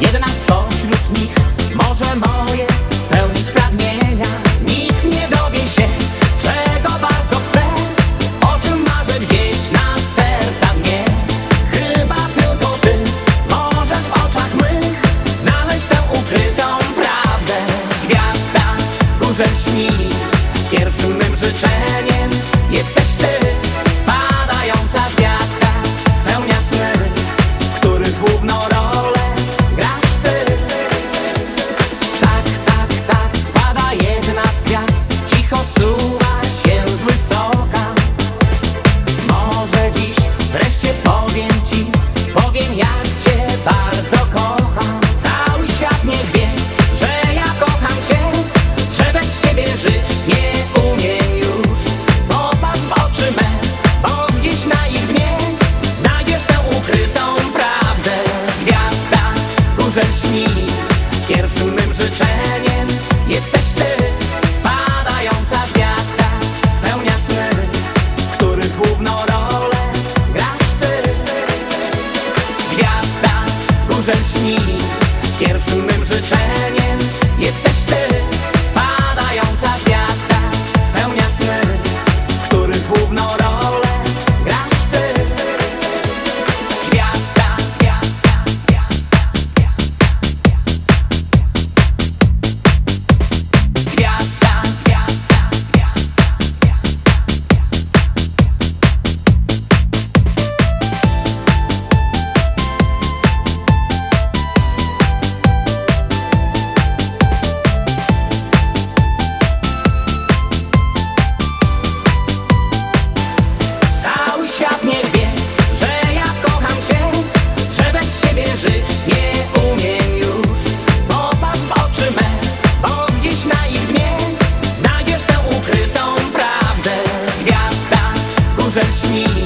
Jedna spośród nich może moje spełnić pragnienia. Nikt nie dowie się, czego bardzo chcę O czym marzę gdzieś na serca mnie. Chyba tylko ty możesz w oczach mych Znaleźć tę ukrytą prawdę. Gwiazda, górze śni Pierwszym mym życzeniem jesteś ty. rzecznik Pierwszym mym życzeniem jesteś ty Padająca gwiazda spełnia sny Których główną rolę grasz ty. Gwiazda, urzędnik dobrze śni Pierwszym mym życzeniem